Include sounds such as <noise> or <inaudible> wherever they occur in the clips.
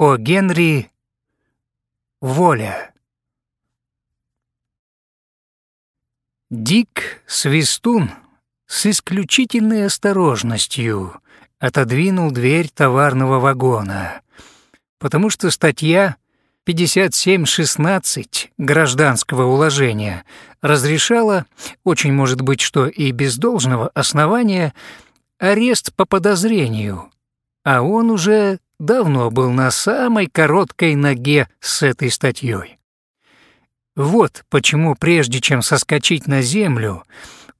О. Генри «Воля». Дик Свистун с исключительной осторожностью отодвинул дверь товарного вагона, потому что статья 57.16 гражданского уложения разрешала, очень может быть, что и без должного основания, арест по подозрению, а он уже давно был на самой короткой ноге с этой статьей. Вот почему, прежде чем соскочить на землю,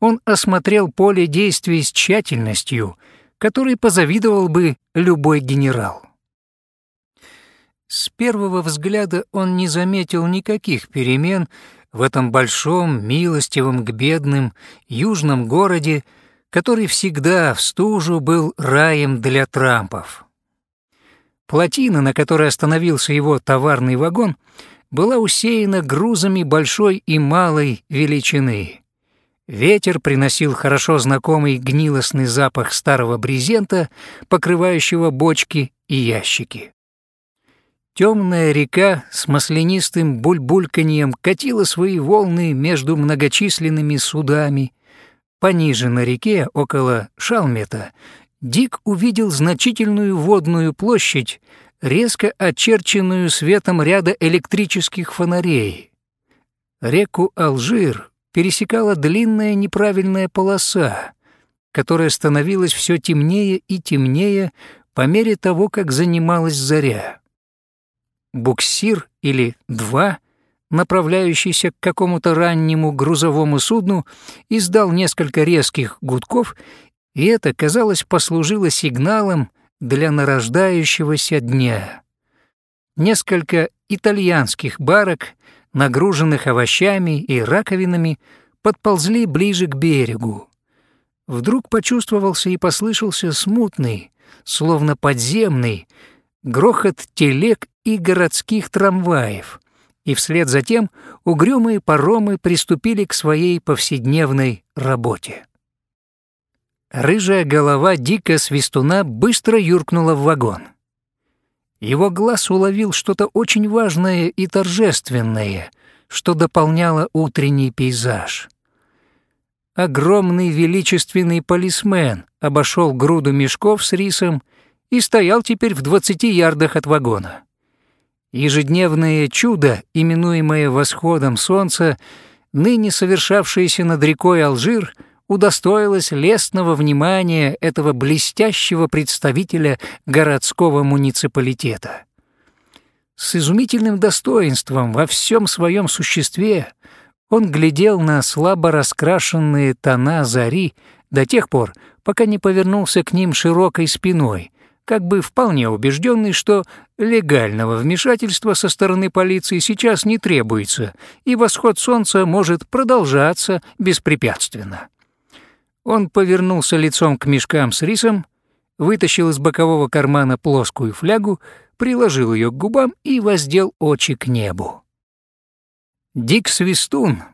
он осмотрел поле действий с тщательностью, которой позавидовал бы любой генерал. С первого взгляда он не заметил никаких перемен в этом большом, милостивом к бедным южном городе, который всегда в стужу был раем для трампов. Плотина, на которой остановился его товарный вагон, была усеяна грузами большой и малой величины. Ветер приносил хорошо знакомый гнилостный запах старого брезента, покрывающего бочки и ящики. Темная река с маслянистым бульбульканьем катила свои волны между многочисленными судами. Пониже на реке, около Шалмета, Дик увидел значительную водную площадь, резко очерченную светом ряда электрических фонарей. Реку Алжир пересекала длинная неправильная полоса, которая становилась все темнее и темнее по мере того, как занималась заря. Буксир или два, направляющийся к какому-то раннему грузовому судну, издал несколько резких гудков и это, казалось, послужило сигналом для нарождающегося дня. Несколько итальянских барок, нагруженных овощами и раковинами, подползли ближе к берегу. Вдруг почувствовался и послышался смутный, словно подземный, грохот телег и городских трамваев, и вслед за тем угрюмые паромы приступили к своей повседневной работе. Рыжая голова дико свистуна быстро юркнула в вагон. Его глаз уловил что-то очень важное и торжественное, что дополняло утренний пейзаж. Огромный величественный полисмен обошел груду мешков с рисом и стоял теперь в двадцати ярдах от вагона. Ежедневное чудо, именуемое восходом солнца, ныне совершавшееся над рекой Алжир — удостоилась лестного внимания этого блестящего представителя городского муниципалитета. С изумительным достоинством во всем своем существе он глядел на слабо раскрашенные тона зари до тех пор, пока не повернулся к ним широкой спиной, как бы вполне убежденный, что легального вмешательства со стороны полиции сейчас не требуется, и восход солнца может продолжаться беспрепятственно. Он повернулся лицом к мешкам с рисом, вытащил из бокового кармана плоскую флягу, приложил ее к губам и воздел очи к небу. Дик Свистун,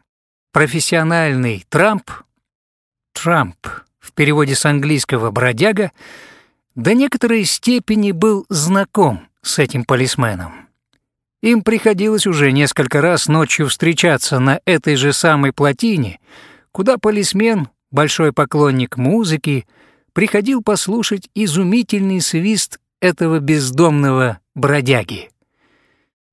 профессиональный Трамп, Трамп в переводе с английского «бродяга», до некоторой степени был знаком с этим полисменом. Им приходилось уже несколько раз ночью встречаться на этой же самой плотине, куда полисмен большой поклонник музыки, приходил послушать изумительный свист этого бездомного бродяги.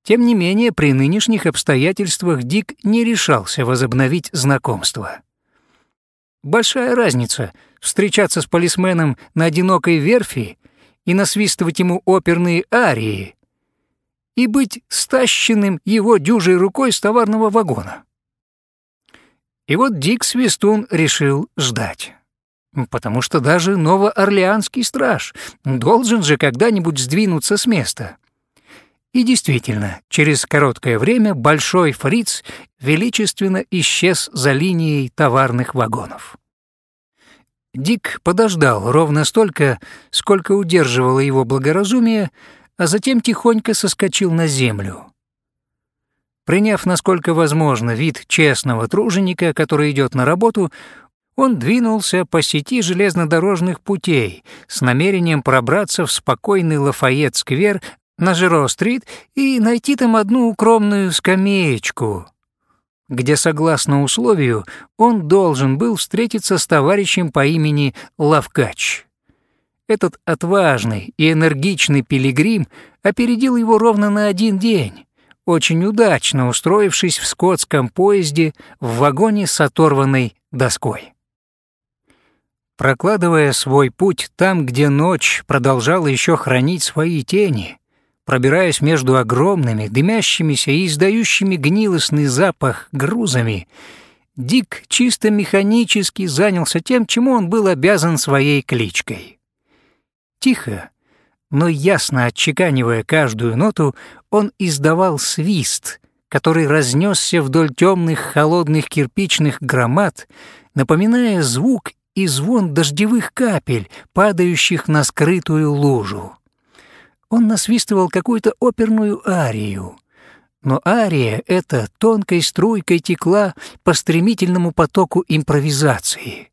Тем не менее, при нынешних обстоятельствах Дик не решался возобновить знакомство. Большая разница — встречаться с полисменом на одинокой верфи и насвистывать ему оперные арии и быть стащенным его дюжей рукой с товарного вагона. И вот Дик Свистун решил ждать. Потому что даже новоорлеанский страж должен же когда-нибудь сдвинуться с места. И действительно, через короткое время Большой Фриц величественно исчез за линией товарных вагонов. Дик подождал ровно столько, сколько удерживало его благоразумие, а затем тихонько соскочил на землю. Приняв, насколько возможно, вид честного труженика, который идет на работу, он двинулся по сети железнодорожных путей с намерением пробраться в спокойный Лафайет-сквер на Жиро-стрит и найти там одну укромную скамеечку, где, согласно условию, он должен был встретиться с товарищем по имени Лавкач. Этот отважный и энергичный пилигрим опередил его ровно на один день, очень удачно устроившись в скотском поезде в вагоне с оторванной доской. Прокладывая свой путь там, где ночь продолжала еще хранить свои тени, пробираясь между огромными, дымящимися и издающими гнилостный запах грузами, Дик чисто механически занялся тем, чему он был обязан своей кличкой. Тихо, но ясно отчеканивая каждую ноту, он издавал свист, который разнесся вдоль темных холодных кирпичных громад, напоминая звук и звон дождевых капель, падающих на скрытую лужу. Он насвистывал какую-то оперную арию, но ария эта тонкой струйкой текла по стремительному потоку импровизации.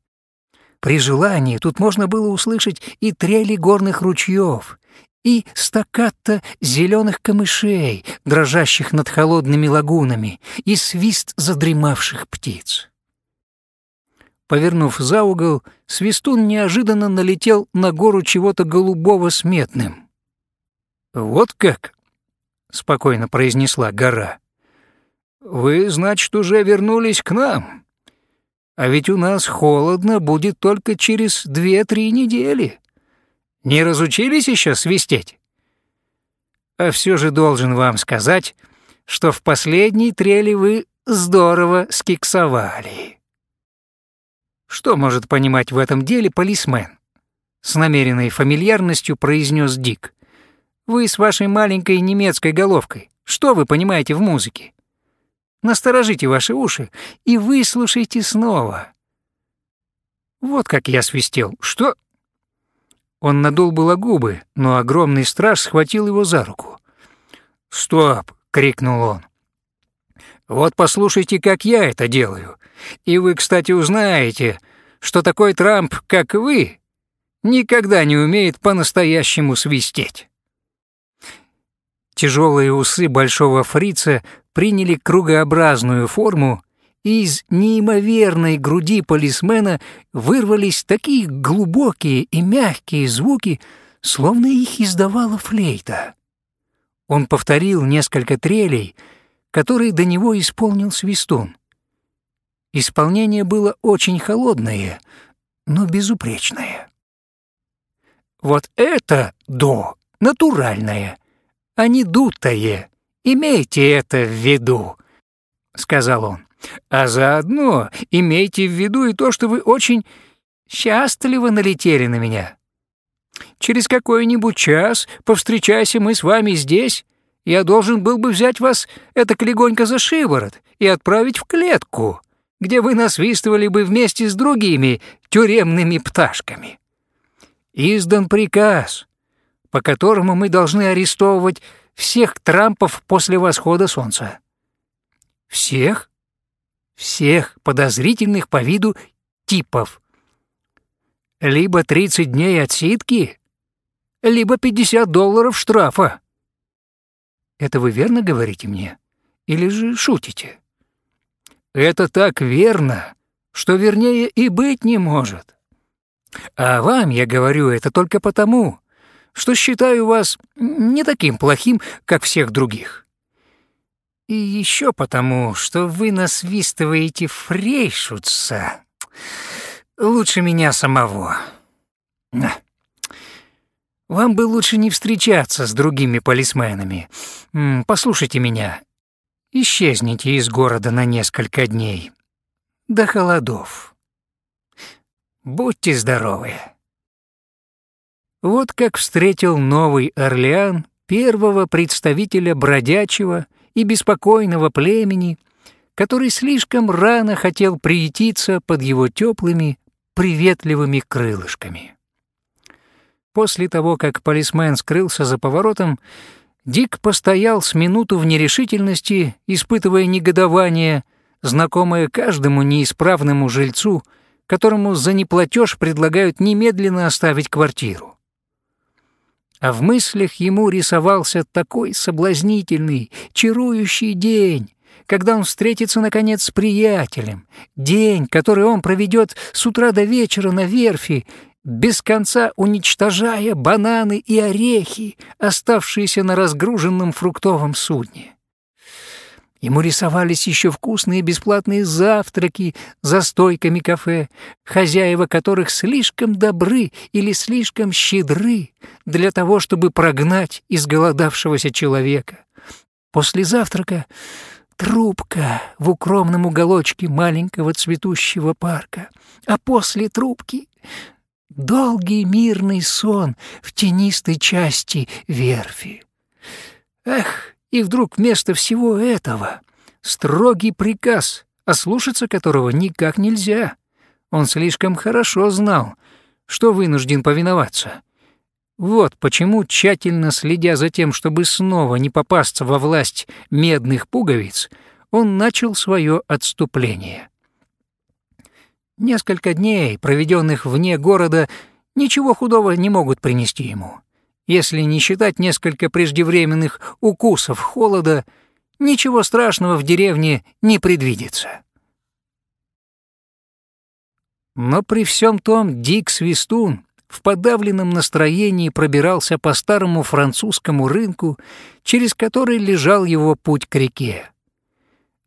При желании тут можно было услышать и трели горных ручьев, и стаккато зеленых камышей, дрожащих над холодными лагунами, и свист задремавших птиц. Повернув за угол, Свистун неожиданно налетел на гору чего-то голубого с медным. «Вот как?» — спокойно произнесла гора. «Вы, значит, уже вернулись к нам. А ведь у нас холодно будет только через две-три недели. Не разучились еще свистеть?» «А все же должен вам сказать, что в последней трели вы здорово скиксовали». Что может понимать в этом деле полисмен? С намеренной фамильярностью произнес Дик. Вы с вашей маленькой немецкой головкой, что вы понимаете в музыке? Насторожите ваши уши и выслушайте снова. Вот как я свистел. Что? Он надул было губы, но огромный страж схватил его за руку. «Стоп!» — крикнул он. «Вот послушайте, как я это делаю. И вы, кстати, узнаете, что такой Трамп, как вы, никогда не умеет по-настоящему свистеть. Тяжелые усы большого фрица приняли кругообразную форму, из неимоверной груди полисмена вырвались такие глубокие и мягкие звуки, словно их издавала флейта. Он повторил несколько трелей, которые до него исполнил свистун. Исполнение было очень холодное, но безупречное. Вот это «до» натуральное, а не дутое. Имейте это в виду, — сказал он. А заодно имейте в виду и то, что вы очень счастливо налетели на меня. Через какой-нибудь час повстречайся мы с вами здесь, я должен был бы взять вас это легонько за шиворот и отправить в клетку где вы насвистывали бы вместе с другими тюремными пташками. Издан приказ, по которому мы должны арестовывать всех Трампов после восхода солнца. Всех? Всех подозрительных по виду типов. Либо 30 дней отсидки, либо 50 долларов штрафа. Это вы верно говорите мне? Или же шутите? Это так верно, что вернее и быть не может. А вам я говорю это только потому, что считаю вас не таким плохим, как всех других. И еще потому, что вы насвистываете фрейшутса лучше меня самого. Вам бы лучше не встречаться с другими полисменами. Послушайте меня, исчезните из города на несколько дней. До холодов. Будьте здоровы. Вот как встретил Новый Орлеан первого представителя бродячего и беспокойного племени, который слишком рано хотел приютиться под его теплыми, приветливыми крылышками. После того, как полисмен скрылся за поворотом, Дик постоял с минуту в нерешительности, испытывая негодование, знакомое каждому неисправному жильцу, которому за неплатеж предлагают немедленно оставить квартиру. А в мыслях ему рисовался такой соблазнительный, чарующий день, когда он встретится, наконец, с приятелем, день, который он проведет с утра до вечера на верфи, без конца уничтожая бананы и орехи, оставшиеся на разгруженном фруктовом судне. Ему рисовались еще вкусные бесплатные завтраки за стойками кафе, хозяева которых слишком добры или слишком щедры для того, чтобы прогнать изголодавшегося человека. После завтрака трубка в укромном уголочке маленького цветущего парка, а после трубки долгий мирный сон в тенистой части верфи. Эх, и вдруг вместо всего этого строгий приказ, ослушаться которого никак нельзя. Он слишком хорошо знал, что вынужден повиноваться. Вот почему, тщательно следя за тем, чтобы снова не попасться во власть медных пуговиц, он начал свое отступление. Несколько дней, проведенных вне города, ничего худого не могут принести ему. Если не считать несколько преждевременных укусов холода, ничего страшного в деревне не предвидится. Но при всем том Дик Свистун в подавленном настроении пробирался по старому французскому рынку, через который лежал его путь к реке.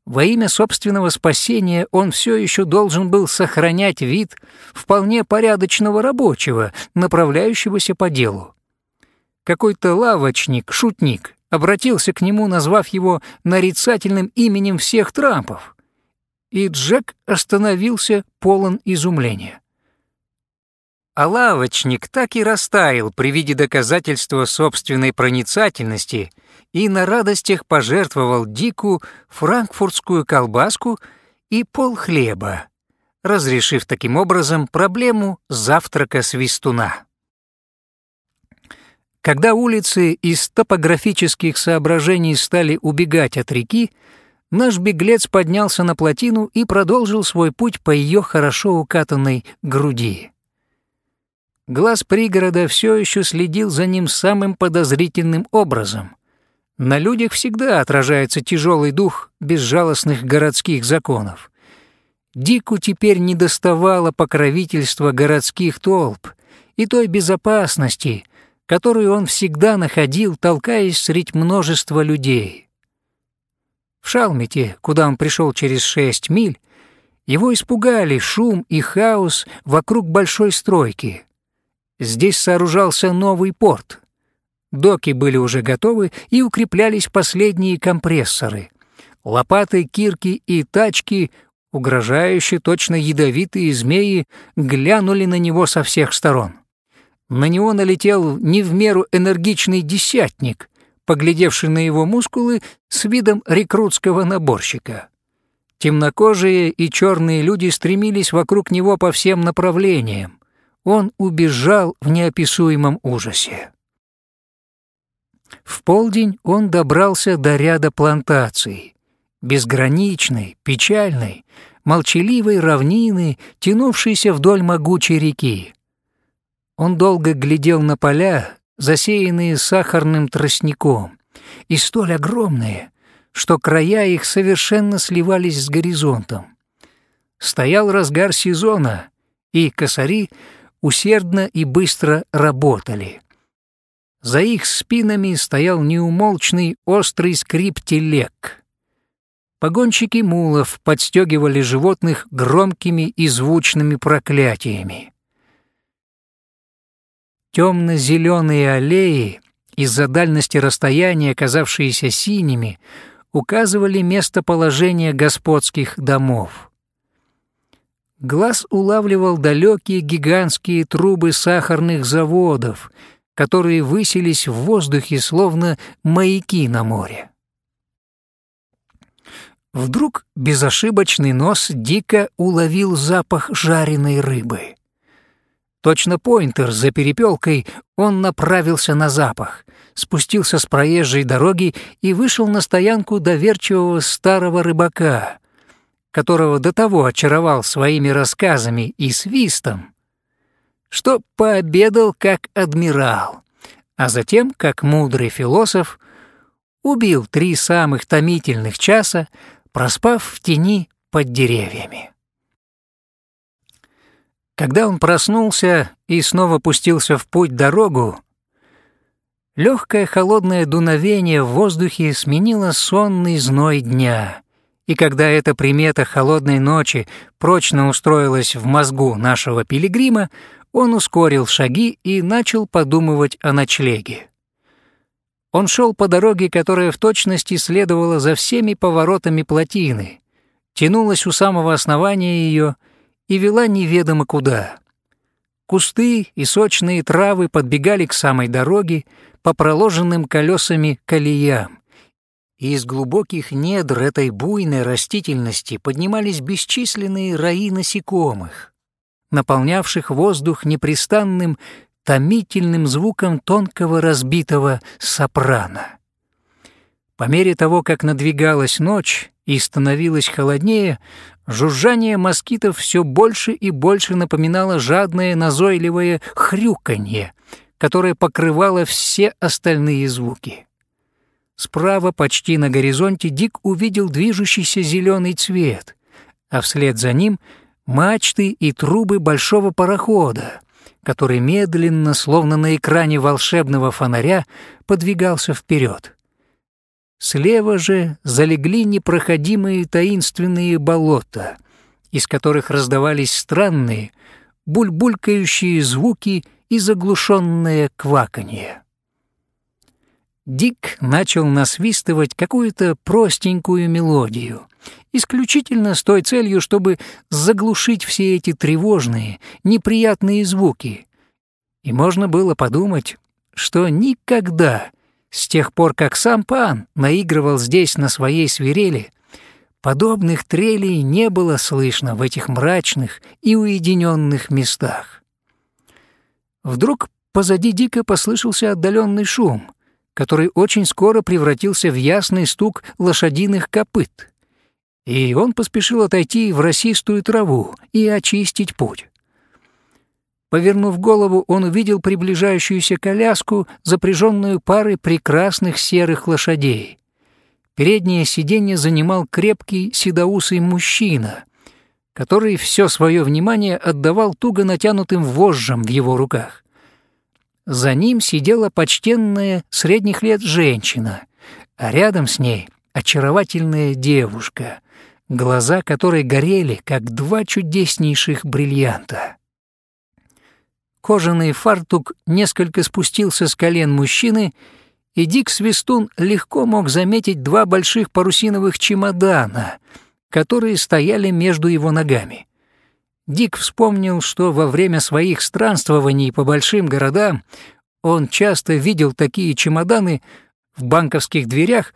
Во имя собственного спасения он все еще должен был сохранять вид вполне порядочного рабочего, направляющегося по делу. Какой-то лавочник, шутник, обратился к нему, назвав его нарицательным именем всех Трампов. И Джек остановился полон изумления. А лавочник так и растаял при виде доказательства собственной проницательности — и на радостях пожертвовал Дику франкфуртскую колбаску и пол хлеба, разрешив таким образом проблему завтрака свистуна. Когда улицы из топографических соображений стали убегать от реки, наш беглец поднялся на плотину и продолжил свой путь по ее хорошо укатанной груди. Глаз пригорода все еще следил за ним самым подозрительным образом, на людях всегда отражается тяжелый дух безжалостных городских законов. Дику теперь не доставало покровительства городских толп и той безопасности, которую он всегда находил, толкаясь средь множества людей. В Шалмите, куда он пришел через шесть миль, его испугали шум и хаос вокруг большой стройки. Здесь сооружался новый порт — Доки были уже готовы и укреплялись последние компрессоры. Лопаты, кирки и тачки, угрожающие точно ядовитые змеи, глянули на него со всех сторон. На него налетел не в меру энергичный десятник, поглядевший на его мускулы с видом рекрутского наборщика. Темнокожие и черные люди стремились вокруг него по всем направлениям. Он убежал в неописуемом ужасе. В полдень он добрался до ряда плантаций, безграничной, печальной, молчаливой равнины, тянувшейся вдоль могучей реки. Он долго глядел на поля, засеянные сахарным тростником, и столь огромные, что края их совершенно сливались с горизонтом. Стоял разгар сезона, и косари усердно и быстро работали. За их спинами стоял неумолчный острый скрип телег. Погонщики мулов подстегивали животных громкими и звучными проклятиями. Темно-зеленые аллеи, из-за дальности расстояния, казавшиеся синими, указывали местоположение господских домов. Глаз улавливал далекие гигантские трубы сахарных заводов — которые высились в воздухе, словно маяки на море. Вдруг безошибочный нос дико уловил запах жареной рыбы. Точно поинтер за перепелкой, он направился на запах, спустился с проезжей дороги и вышел на стоянку доверчивого старого рыбака, которого до того очаровал своими рассказами и свистом, что пообедал как адмирал, а затем, как мудрый философ, убил три самых томительных часа, проспав в тени под деревьями. Когда он проснулся и снова пустился в путь дорогу, легкое холодное дуновение в воздухе сменило сонный зной дня, и когда эта примета холодной ночи прочно устроилась в мозгу нашего пилигрима, он ускорил шаги и начал подумывать о ночлеге. Он шел по дороге, которая в точности следовала за всеми поворотами плотины, тянулась у самого основания ее и вела неведомо куда. Кусты и сочные травы подбегали к самой дороге по проложенным колесами колеям, и из глубоких недр этой буйной растительности поднимались бесчисленные раи насекомых, наполнявших воздух непрестанным томительным звуком тонкого разбитого сопрано. По мере того, как надвигалась ночь и становилось холоднее, жужжание москитов все больше и больше напоминало жадное назойливое хрюканье, которое покрывало все остальные звуки. Справа, почти на горизонте, Дик увидел движущийся зеленый цвет, а вслед за ним — мачты и трубы большого парохода, который медленно, словно на экране волшебного фонаря, подвигался вперед. Слева же залегли непроходимые таинственные болота, из которых раздавались странные, бульбулькающие звуки и заглушенное кваканье. Дик начал насвистывать какую-то простенькую мелодию, исключительно с той целью, чтобы заглушить все эти тревожные, неприятные звуки. И можно было подумать, что никогда, с тех пор, как сам пан наигрывал здесь на своей свирели, подобных трелей не было слышно в этих мрачных и уединенных местах. Вдруг позади Дика послышался отдаленный шум — который очень скоро превратился в ясный стук лошадиных копыт. И он поспешил отойти в росистую траву и очистить путь. Повернув голову, он увидел приближающуюся коляску, запряженную парой прекрасных серых лошадей. Переднее сиденье занимал крепкий седоусый мужчина, который все свое внимание отдавал туго натянутым вожжам в его руках. За ним сидела почтенная средних лет женщина, а рядом с ней очаровательная девушка, глаза которой горели, как два чудеснейших бриллианта. Кожаный фартук несколько спустился с колен мужчины, и Дик Свистун легко мог заметить два больших парусиновых чемодана, которые стояли между его ногами. Дик вспомнил, что во время своих странствований по большим городам он часто видел такие чемоданы в банковских дверях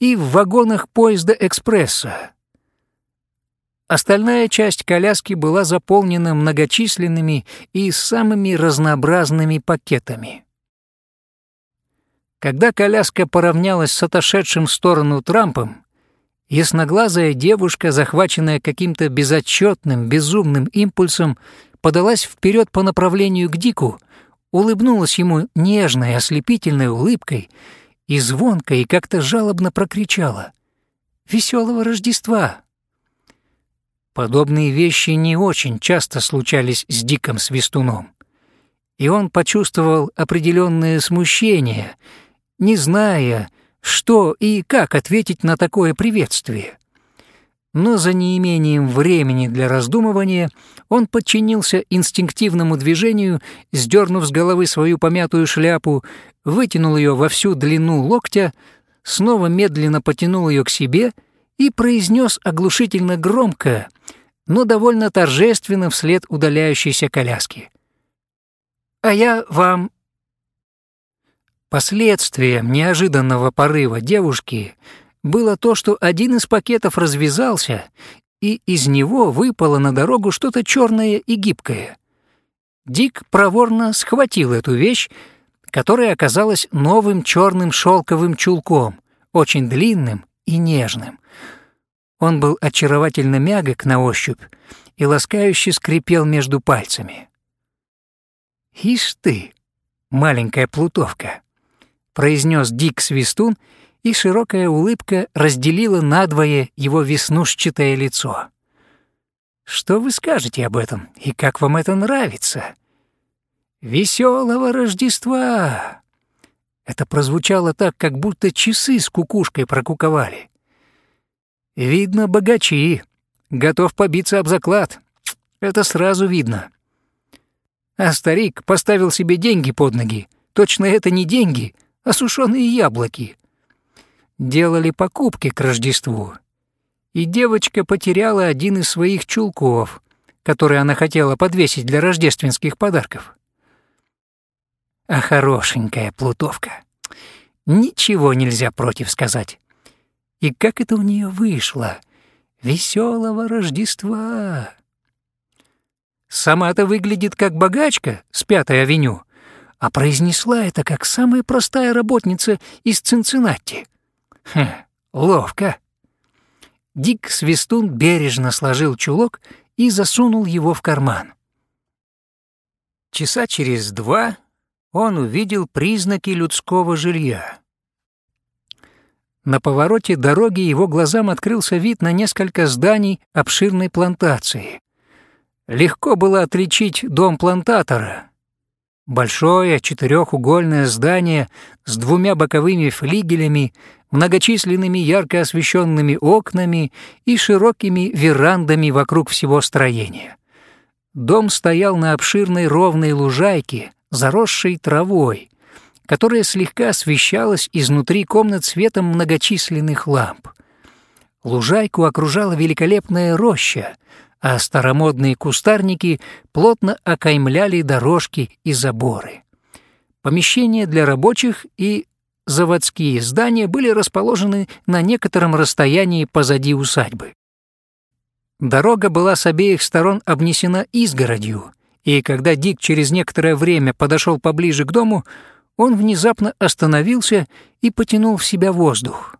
и в вагонах поезда экспресса. Остальная часть коляски была заполнена многочисленными и самыми разнообразными пакетами. Когда коляска поравнялась с отошедшим в сторону Трампом, Ясноглазая девушка, захваченная каким-то безотчетным, безумным импульсом, подалась вперед по направлению к Дику, улыбнулась ему нежной, ослепительной улыбкой и звонко и как-то жалобно прокричала «Веселого Рождества!». Подобные вещи не очень часто случались с Диком Свистуном, и он почувствовал определенное смущение, не зная, что и как ответить на такое приветствие. Но за неимением времени для раздумывания он подчинился инстинктивному движению, сдернув с головы свою помятую шляпу, вытянул ее во всю длину локтя, снова медленно потянул ее к себе и произнес оглушительно громко, но довольно торжественно вслед удаляющейся коляски. «А я вам Последствием неожиданного порыва девушки было то, что один из пакетов развязался, и из него выпало на дорогу что-то черное и гибкое. Дик проворно схватил эту вещь, которая оказалась новым черным шелковым чулком, очень длинным и нежным. Он был очаровательно мягок на ощупь и ласкающе скрипел между пальцами. «Ишь ты!» маленькая плутовка», — произнес Дик Свистун, и широкая улыбка разделила надвое его веснушчатое лицо. «Что вы скажете об этом, и как вам это нравится?» «Веселого Рождества!» Это прозвучало так, как будто часы с кукушкой прокуковали. «Видно, богачи. Готов побиться об заклад. Это сразу видно». А старик поставил себе деньги под ноги. Точно это не деньги, а сушеные яблоки. Делали покупки к Рождеству. И девочка потеряла один из своих чулков, который она хотела подвесить для рождественских подарков. А хорошенькая плутовка. Ничего нельзя против сказать. И как это у нее вышло? Веселого Рождества! Сама-то выглядит как богачка с Пятой авеню, а произнесла это как самая простая работница из Цинциннати. Хм, ловко. Дик Свистун бережно сложил чулок и засунул его в карман. Часа через два он увидел признаки людского жилья. На повороте дороги его глазам открылся вид на несколько зданий обширной плантации. Легко было отличить дом плантатора. Большое четырехугольное здание с двумя боковыми флигелями, многочисленными ярко освещенными окнами и широкими верандами вокруг всего строения. Дом стоял на обширной ровной лужайке, заросшей травой, которая слегка освещалась изнутри комнат светом многочисленных ламп. Лужайку окружала великолепная роща, а старомодные кустарники плотно окаймляли дорожки и заборы. Помещения для рабочих и заводские здания были расположены на некотором расстоянии позади усадьбы. Дорога была с обеих сторон обнесена изгородью, и когда Дик через некоторое время подошел поближе к дому, он внезапно остановился и потянул в себя воздух.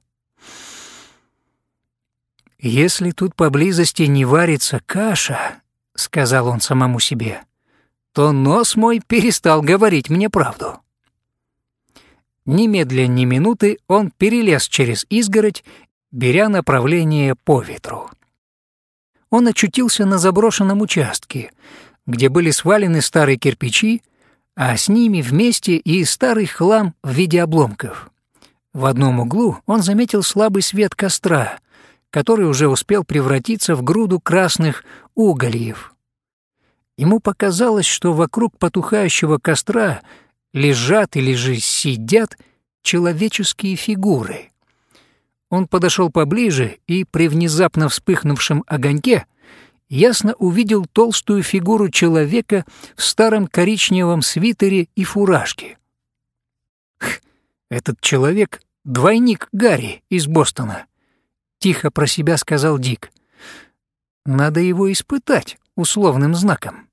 «Если тут поблизости не варится каша», — сказал он самому себе, — «то нос мой перестал говорить мне правду». Немедля ни минуты он перелез через изгородь, беря направление по ветру. Он очутился на заброшенном участке, где были свалены старые кирпичи, а с ними вместе и старый хлам в виде обломков. В одном углу он заметил слабый свет костра, который уже успел превратиться в груду красных угольев. Ему показалось, что вокруг потухающего костра лежат или же сидят человеческие фигуры. Он подошел поближе и при внезапно вспыхнувшем огоньке ясно увидел толстую фигуру человека в старом коричневом свитере и фуражке. «Этот человек — двойник Гарри из Бостона», — тихо про себя сказал Дик. «Надо его испытать условным знаком».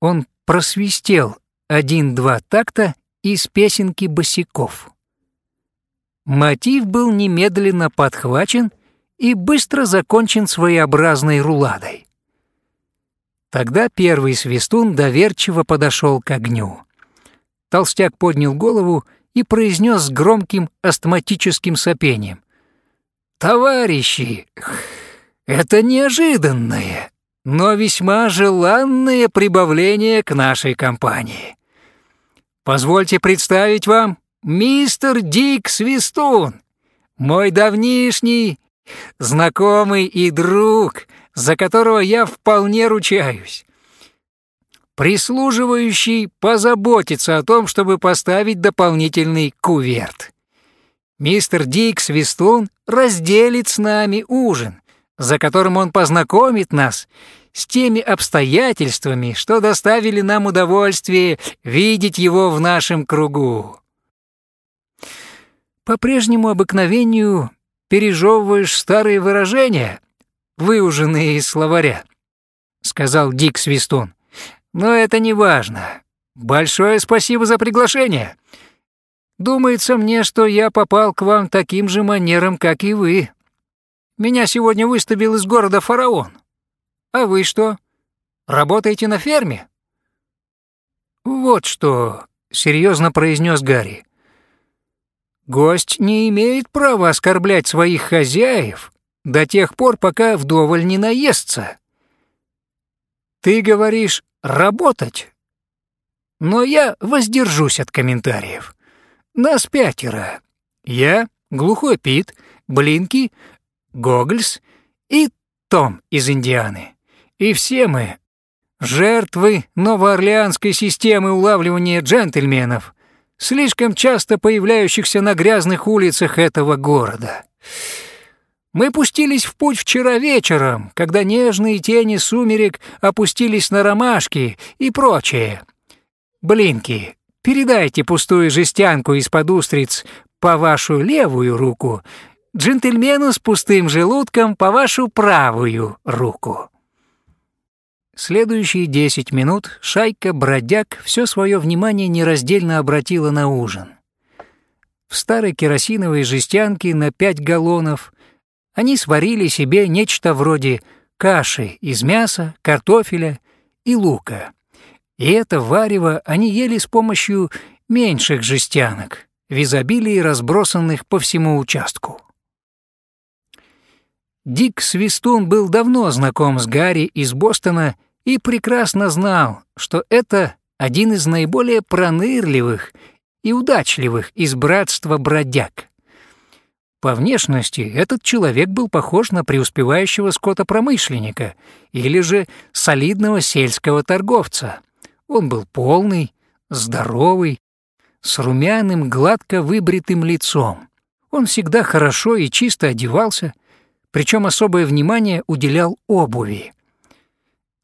Он просвистел один-два такта из песенки босиков. Мотив был немедленно подхвачен и быстро закончен своеобразной руладой. Тогда первый свистун доверчиво подошел к огню. Толстяк поднял голову и произнес с громким астматическим сопением. «Товарищи, это неожиданное, но весьма желанное прибавление к нашей компании. Позвольте представить вам мистер Дик Свистун, мой давнишний знакомый и друг, за которого я вполне ручаюсь. Прислуживающий позаботится о том, чтобы поставить дополнительный куверт. Мистер Дик Свистун разделит с нами ужин, за которым он познакомит нас с теми обстоятельствами, что доставили нам удовольствие видеть его в нашем кругу. По прежнему обыкновению пережевываешь старые выражения, выуженные из словаря», — сказал Дик Свистун. «Но это не важно. Большое спасибо за приглашение. Думается мне, что я попал к вам таким же манером, как и вы. Меня сегодня выставил из города фараон. А вы что, работаете на ферме?» «Вот что», — серьезно произнес Гарри. «Гость не имеет права оскорблять своих хозяев до тех пор, пока вдоволь не наестся. Ты говоришь «работать», но я воздержусь от комментариев. Нас пятеро. Я, Глухой Пит, Блинки, Гогльс и Том из Индианы. И все мы — жертвы новоорлеанской системы улавливания джентльменов, слишком часто появляющихся на грязных улицах этого города. Мы пустились в путь вчера вечером, когда нежные тени сумерек опустились на ромашки и прочее. Блинки, передайте пустую жестянку из-под устриц по вашу левую руку, джентльмену с пустым желудком по вашу правую руку. Следующие десять минут шайка бродяг все свое внимание нераздельно обратила на ужин. В старой керосиновой жестянке на пять галлонов они сварили себе нечто вроде каши из мяса, картофеля и лука. И это варево они ели с помощью меньших жестянок, в изобилии разбросанных по всему участку. Дик Свистун был давно знаком с Гарри из Бостона и прекрасно знал, что это один из наиболее пронырливых и удачливых из братства бродяг. По внешности этот человек был похож на преуспевающего скотопромышленника или же солидного сельского торговца. Он был полный, здоровый, с румяным, гладко выбритым лицом. Он всегда хорошо и чисто одевался, причем особое внимание уделял обуви.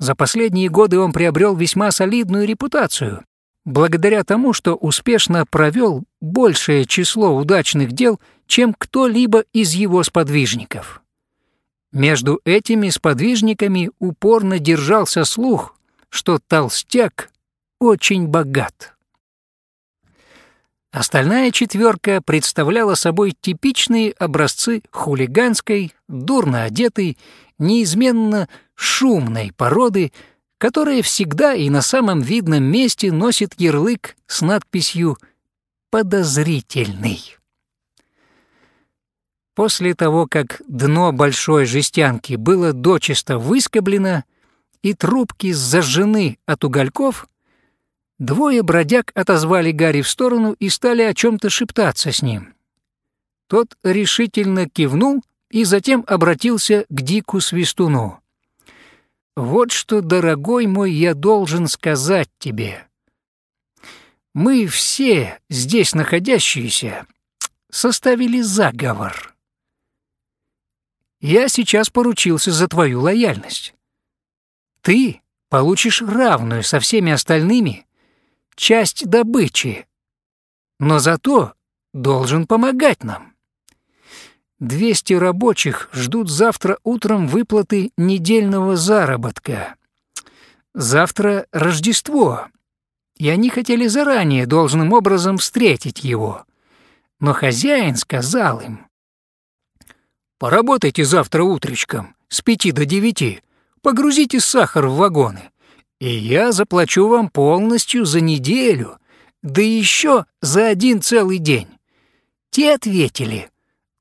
За последние годы он приобрел весьма солидную репутацию, благодаря тому, что успешно провел большее число удачных дел, чем кто-либо из его сподвижников. Между этими сподвижниками упорно держался слух, что толстяк очень богат. Остальная четверка представляла собой типичные образцы хулиганской, дурно одетой, неизменно шумной породы, которая всегда и на самом видном месте носит ярлык с надписью «Подозрительный». После того, как дно большой жестянки было дочисто выскоблено и трубки зажжены от угольков, двое бродяг отозвали Гарри в сторону и стали о чем то шептаться с ним. Тот решительно кивнул и затем обратился к Дику Свистуну. «Вот что, дорогой мой, я должен сказать тебе. Мы все, здесь находящиеся, составили заговор. Я сейчас поручился за твою лояльность. Ты получишь равную со всеми остальными часть добычи, но зато должен помогать нам. 200 рабочих ждут завтра утром выплаты недельного заработка. Завтра Рождество, и они хотели заранее должным образом встретить его. Но хозяин сказал им, «Поработайте завтра утречком с пяти до девяти, погрузите сахар в вагоны, и я заплачу вам полностью за неделю, да еще за один целый день». Те ответили,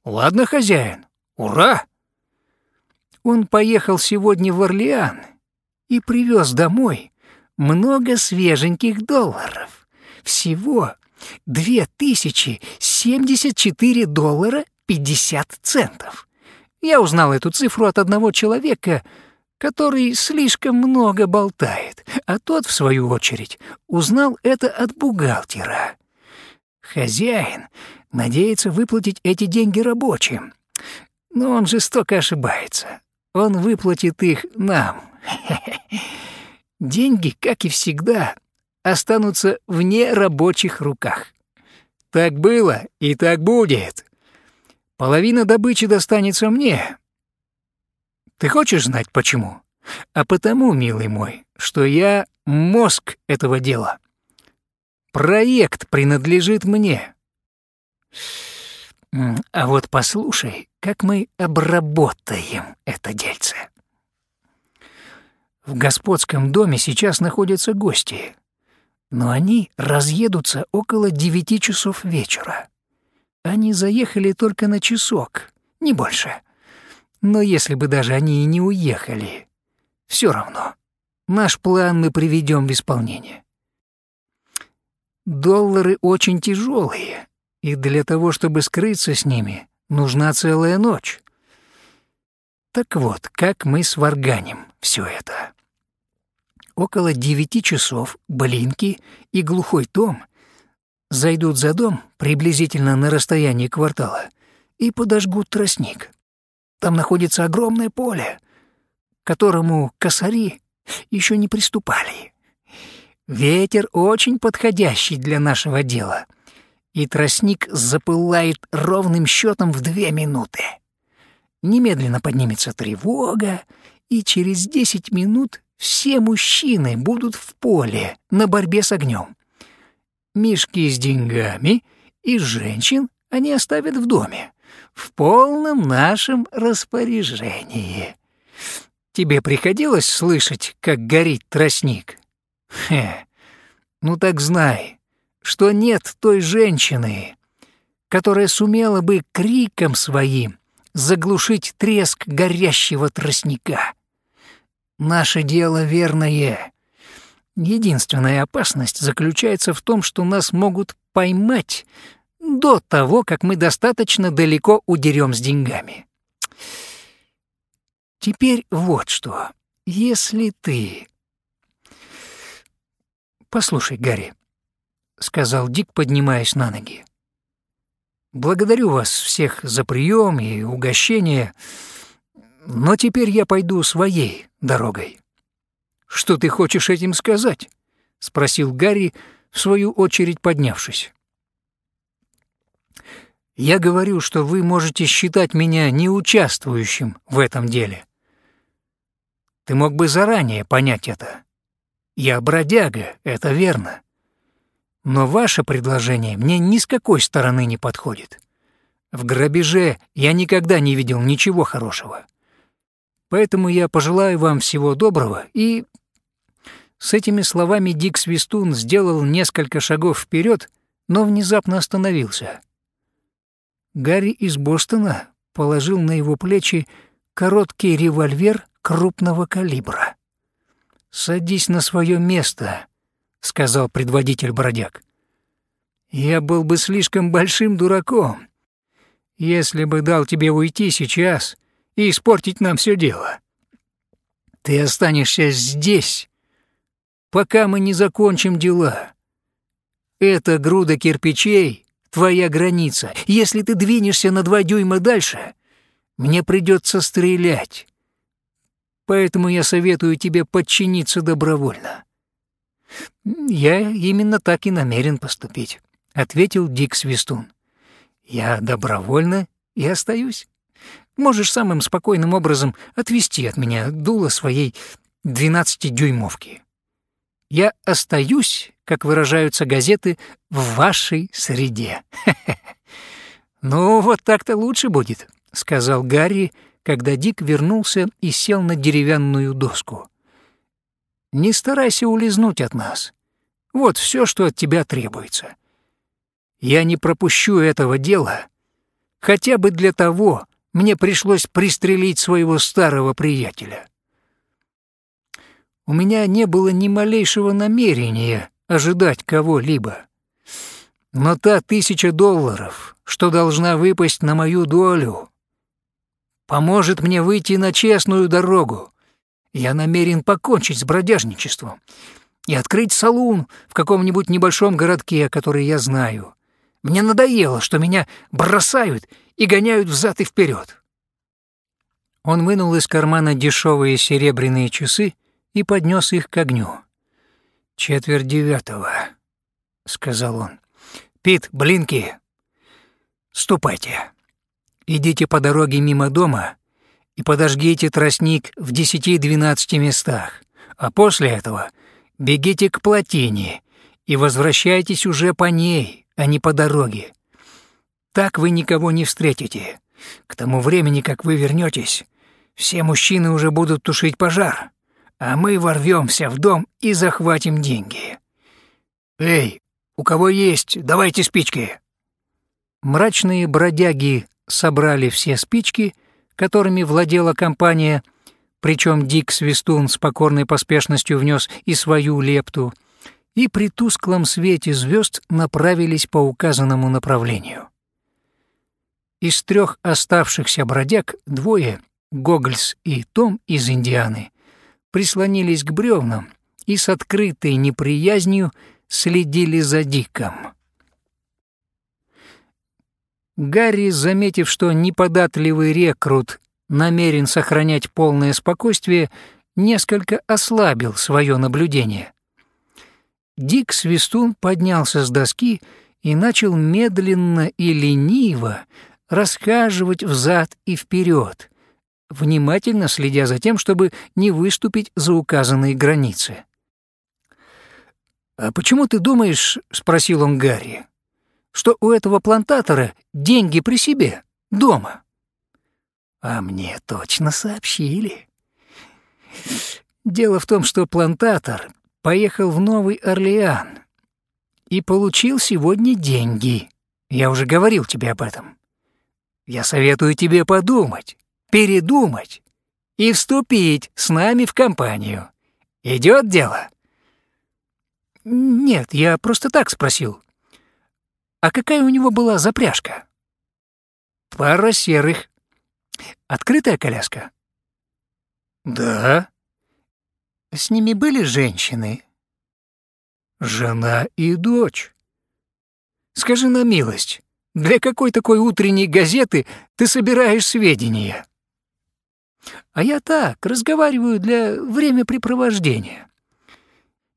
«Ладно, хозяин, ура!» Он поехал сегодня в Орлеан и привез домой много свеженьких долларов. Всего 2074 доллара 50 центов. Я узнал эту цифру от одного человека, который слишком много болтает, а тот, в свою очередь, узнал это от бухгалтера. Хозяин надеется выплатить эти деньги рабочим. Но он жестоко ошибается. Он выплатит их нам. <laughs> Деньги, как и всегда, останутся в нерабочих руках. Так было и так будет. Половина добычи достанется мне. Ты хочешь знать почему? А потому, милый мой, что я мозг этого дела. Проект принадлежит мне. А вот послушай, как мы обработаем это дельце. В господском доме сейчас находятся гости. но они разъедутся около девяти часов вечера. Они заехали только на часок, не больше. Но если бы даже они и не уехали, все равно наш план мы приведем в исполнение. Доллары очень тяжелые, и для того, чтобы скрыться с ними, нужна целая ночь. Так вот, как мы сварганим все это? Около девяти часов Блинки и Глухой Том зайдут за дом приблизительно на расстоянии квартала и подожгут тростник. Там находится огромное поле, которому косари еще не приступали. Ветер очень подходящий для нашего дела, и тростник запылает ровным счетом в две минуты. Немедленно поднимется тревога, и через десять минут все мужчины будут в поле на борьбе с огнем. Мешки с деньгами и женщин они оставят в доме, в полном нашем распоряжении. Тебе приходилось слышать, как горит тростник? Хе, ну так знай, что нет той женщины, которая сумела бы криком своим заглушить треск горящего тростника. Наше дело верное. Единственная опасность заключается в том, что нас могут поймать до того, как мы достаточно далеко удерем с деньгами. Теперь вот что. Если ты... Послушай, Гарри, — сказал Дик, поднимаясь на ноги. Благодарю вас всех за прием и угощение, но теперь я пойду своей дорогой. Что ты хочешь этим сказать? спросил Гарри, в свою очередь поднявшись. Я говорю, что вы можете считать меня неучаствующим в этом деле. Ты мог бы заранее понять это. Я бродяга, это верно. Но ваше предложение мне ни с какой стороны не подходит. В грабеже я никогда не видел ничего хорошего. Поэтому я пожелаю вам всего доброго и...» С этими словами Дик Свистун сделал несколько шагов вперед, но внезапно остановился. Гарри из Бостона положил на его плечи короткий револьвер крупного калибра. «Садись на свое место», — сказал предводитель бродяг. «Я был бы слишком большим дураком, если бы дал тебе уйти сейчас и испортить нам все дело. Ты останешься здесь, пока мы не закончим дела. Эта груда кирпичей — твоя граница. Если ты двинешься на два дюйма дальше, мне придется стрелять. Поэтому я советую тебе подчиниться добровольно. «Я именно так и намерен поступить», — ответил Дик Свистун. «Я добровольно и остаюсь. Можешь самым спокойным образом отвести от меня дуло своей двенадцатидюймовки. Я остаюсь, как выражаются газеты, в вашей среде». <laughs> «Ну, вот так-то лучше будет», — сказал Гарри, когда Дик вернулся и сел на деревянную доску. Не старайся улизнуть от нас. Вот все, что от тебя требуется. Я не пропущу этого дела. Хотя бы для того мне пришлось пристрелить своего старого приятеля. У меня не было ни малейшего намерения ожидать кого-либо. Но та тысяча долларов, что должна выпасть на мою долю, поможет мне выйти на честную дорогу, я намерен покончить с бродяжничеством и открыть салун в каком-нибудь небольшом городке, который я знаю. Мне надоело, что меня бросают и гоняют взад и вперед. Он вынул из кармана дешевые серебряные часы и поднес их к огню. «Четверть девятого», — сказал он. «Пит, Блинки, ступайте. Идите по дороге мимо дома и подожгите тростник в десяти-двенадцати местах, а после этого бегите к плотине и возвращайтесь уже по ней, а не по дороге. Так вы никого не встретите. К тому времени, как вы вернетесь, все мужчины уже будут тушить пожар, а мы ворвемся в дом и захватим деньги. «Эй, у кого есть, давайте спички!» Мрачные бродяги собрали все спички, которыми владела компания, причем Дик Свистун с покорной поспешностью внес и свою лепту, и при тусклом свете звезд направились по указанному направлению. Из трех оставшихся бродяг двое, Гогольс и Том из Индианы, прислонились к бревнам и с открытой неприязнью следили за Диком. Гарри, заметив, что неподатливый рекрут намерен сохранять полное спокойствие, несколько ослабил свое наблюдение. Дик Свистун поднялся с доски и начал медленно и лениво расхаживать взад и вперед, внимательно следя за тем, чтобы не выступить за указанные границы. «А почему ты думаешь, — спросил он Гарри, — что у этого плантатора деньги при себе, дома?» «А мне точно сообщили». Дело в том, что плантатор поехал в Новый Орлеан и получил сегодня деньги. Я уже говорил тебе об этом. Я советую тебе подумать, передумать и вступить с нами в компанию. Идет дело?» «Нет, я просто так спросил. А какая у него была запряжка?» «Пара серых. Открытая коляска?» «Да». «С ними были женщины?» «Жена и дочь». «Скажи на милость, для какой такой утренней газеты ты собираешь сведения?» «А я так, разговариваю для времяпрепровождения».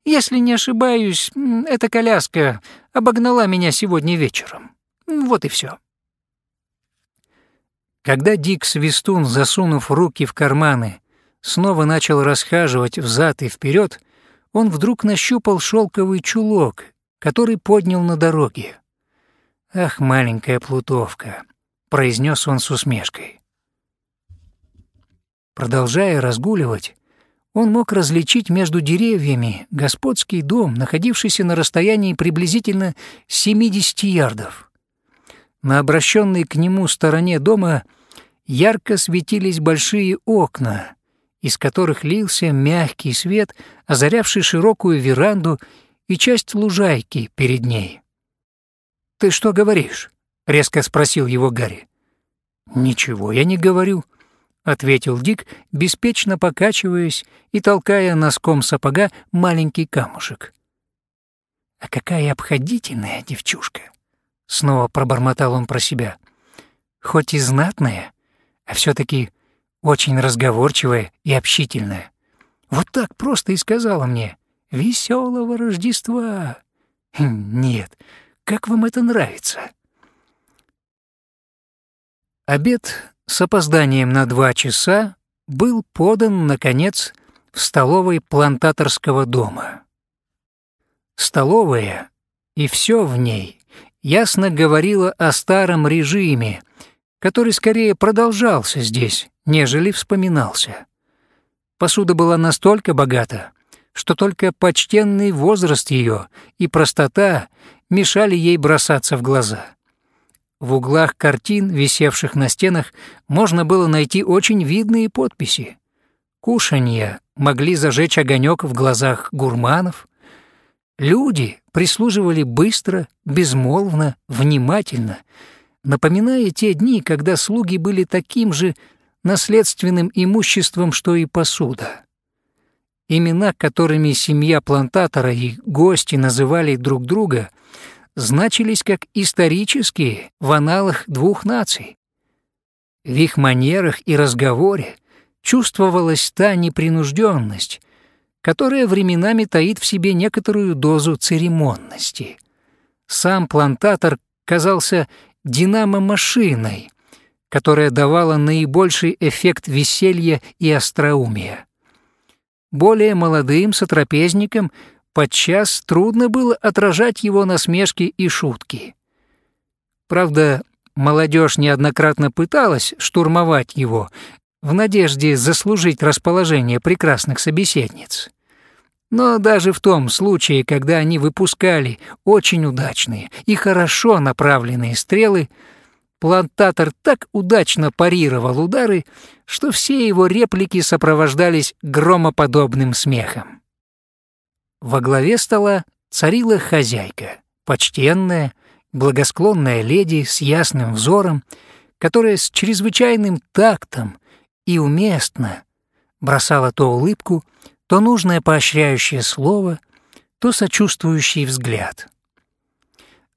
Если не ошибаюсь, эта коляска обогнала меня сегодня вечером. Вот и все. Когда Дик Свистун, засунув руки в карманы, снова начал расхаживать взад и вперед, он вдруг нащупал шелковый чулок, который поднял на дороге. «Ах, маленькая плутовка», — произнес он с усмешкой. Продолжая разгуливать, он мог различить между деревьями господский дом, находившийся на расстоянии приблизительно 70 ярдов. На обращенной к нему стороне дома ярко светились большие окна, из которых лился мягкий свет, озарявший широкую веранду и часть лужайки перед ней. «Ты что говоришь?» — резко спросил его Гарри. «Ничего я не говорю», ответил Дик, беспечно покачиваясь и толкая носком сапога маленький камушек. «А какая обходительная девчушка!» — снова пробормотал он про себя. «Хоть и знатная, а все таки очень разговорчивая и общительная. Вот так просто и сказала мне «Веселого Рождества!» «Нет, как вам это нравится?» Обед с опозданием на два часа был подан, наконец, в столовой плантаторского дома. Столовая и все в ней ясно говорило о старом режиме, который скорее продолжался здесь, нежели вспоминался. Посуда была настолько богата, что только почтенный возраст ее и простота мешали ей бросаться в глаза. В углах картин, висевших на стенах, можно было найти очень видные подписи. Кушанья могли зажечь огонек в глазах гурманов. Люди прислуживали быстро, безмолвно, внимательно, напоминая те дни, когда слуги были таким же наследственным имуществом, что и посуда. Имена, которыми семья плантатора и гости называли друг друга — значились как исторические в аналах двух наций. В их манерах и разговоре чувствовалась та непринужденность, которая временами таит в себе некоторую дозу церемонности. Сам плантатор казался динамо-машиной, которая давала наибольший эффект веселья и остроумия. Более молодым сотрапезникам Подчас трудно было отражать его насмешки и шутки. Правда, молодежь неоднократно пыталась штурмовать его в надежде заслужить расположение прекрасных собеседниц. Но даже в том случае, когда они выпускали очень удачные и хорошо направленные стрелы, плантатор так удачно парировал удары, что все его реплики сопровождались громоподобным смехом. Во главе стола царила хозяйка, почтенная, благосклонная леди с ясным взором, которая с чрезвычайным тактом и уместно бросала то улыбку, то нужное поощряющее слово, то сочувствующий взгляд.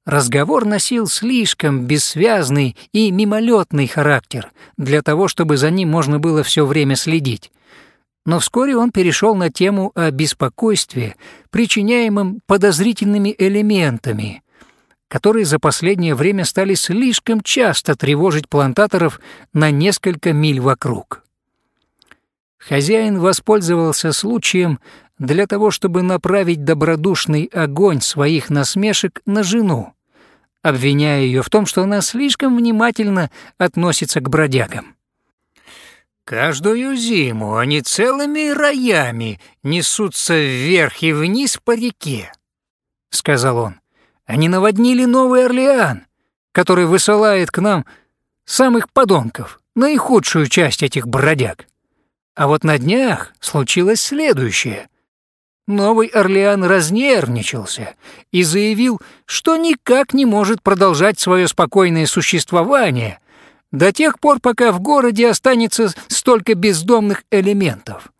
Разговор носил слишком бессвязный и мимолетный характер для того, чтобы за ним можно было все время следить. Но вскоре он перешел на тему о беспокойстве, причиняемом подозрительными элементами, которые за последнее время стали слишком часто тревожить плантаторов на несколько миль вокруг. Хозяин воспользовался случаем для того, чтобы направить добродушный огонь своих насмешек на жену, обвиняя ее в том, что она слишком внимательно относится к бродягам. «Каждую зиму они целыми роями несутся вверх и вниз по реке», — сказал он. «Они наводнили Новый Орлеан, который высылает к нам самых подонков, наихудшую часть этих бродяг. А вот на днях случилось следующее. Новый Орлеан разнервничался и заявил, что никак не может продолжать свое спокойное существование до тех пор, пока в городе останется столько бездомных элементов.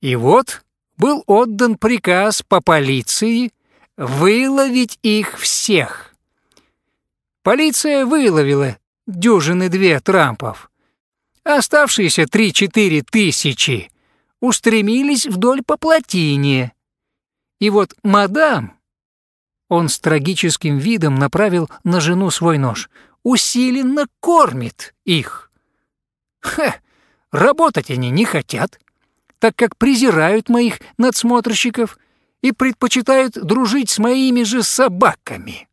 И вот был отдан приказ по полиции выловить их всех. Полиция выловила дюжины две трампов, Оставшиеся три-четыре тысячи устремились вдоль по плотине. И вот мадам, он с трагическим видом направил на жену свой нож, усиленно кормит их. Ха, работать они не хотят, так как презирают моих надсмотрщиков и предпочитают дружить с моими же собаками.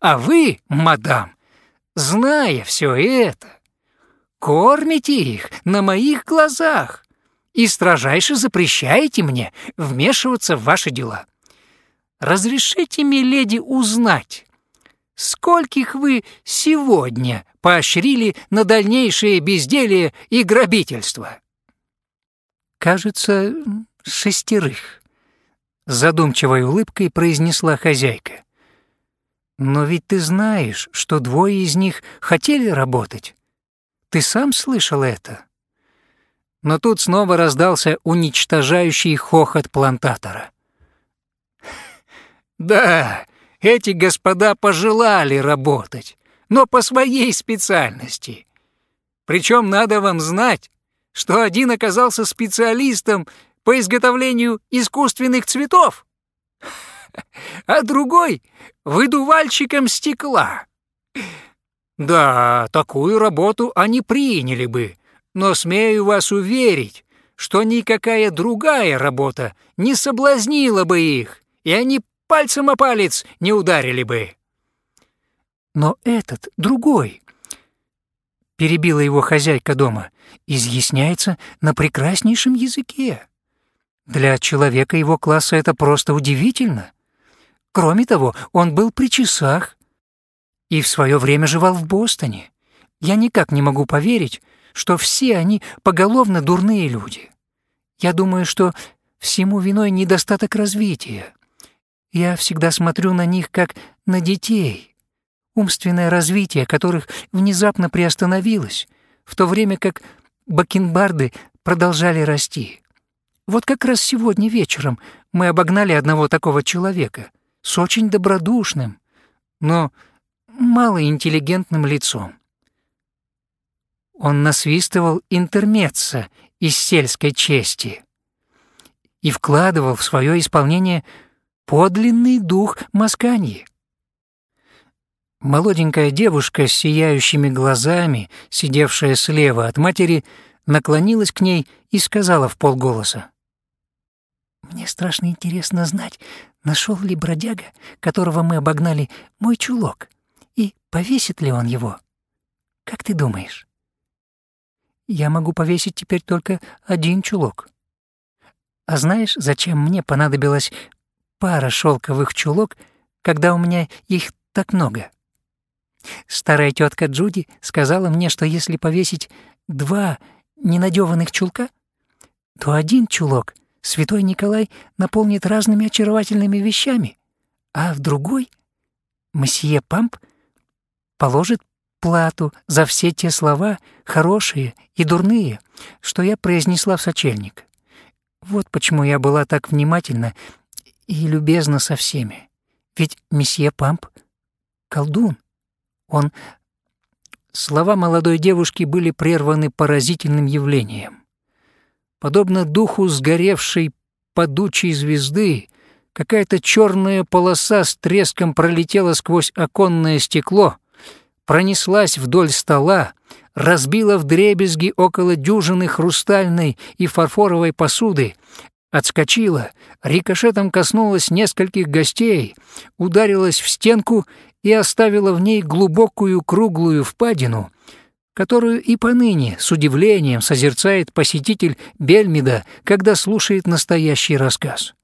А вы, мадам, зная все это, Кормите их на моих глазах и строжайше запрещаете мне вмешиваться в ваши дела. Разрешите, миледи, узнать, скольких вы сегодня поощрили на дальнейшее безделие и грабительство? Кажется, шестерых. Задумчивой улыбкой произнесла хозяйка. Но ведь ты знаешь, что двое из них хотели работать, ты сам слышал это?» Но тут снова раздался уничтожающий хохот плантатора. <laughs> «Да, эти господа пожелали работать, но по своей специальности. Причем надо вам знать, что один оказался специалистом по изготовлению искусственных цветов, <laughs> а другой — выдувальщиком стекла. Да, такую работу они приняли бы, но смею вас уверить, что никакая другая работа не соблазнила бы их, и они пальцем о палец не ударили бы. Но этот, другой, перебила его хозяйка дома, изъясняется на прекраснейшем языке. Для человека его класса это просто удивительно. Кроме того, он был при часах, и в свое время жевал в Бостоне. Я никак не могу поверить, что все они поголовно дурные люди. Я думаю, что всему виной недостаток развития. Я всегда смотрю на них как на детей, умственное развитие которых внезапно приостановилось, в то время как бакенбарды продолжали расти. Вот как раз сегодня вечером мы обогнали одного такого человека с очень добродушным, но малоинтеллигентным лицом. Он насвистывал интермеццо из сельской чести и вкладывал в свое исполнение подлинный дух масканьи. Молоденькая девушка с сияющими глазами, сидевшая слева от матери, наклонилась к ней и сказала в полголоса. «Мне страшно интересно знать, нашел ли бродяга, которого мы обогнали, мой чулок. И повесит ли он его? Как ты думаешь? Я могу повесить теперь только один чулок. А знаешь, зачем мне понадобилась пара шелковых чулок, когда у меня их так много? Старая тетка Джуди сказала мне, что если повесить два ненадеванных чулка, то один чулок святой Николай наполнит разными очаровательными вещами, а в другой месье Памп положит плату за все те слова, хорошие и дурные, что я произнесла в сочельник. Вот почему я была так внимательна и любезна со всеми. Ведь месье Памп — колдун. Он... Слова молодой девушки были прерваны поразительным явлением. Подобно духу сгоревшей падучей звезды, какая-то черная полоса с треском пролетела сквозь оконное стекло, пронеслась вдоль стола, разбила вдребезги около дюжины хрустальной и фарфоровой посуды, отскочила, рикошетом коснулась нескольких гостей, ударилась в стенку и оставила в ней глубокую круглую впадину, которую и поныне с удивлением созерцает посетитель Бельмида, когда слушает настоящий рассказ.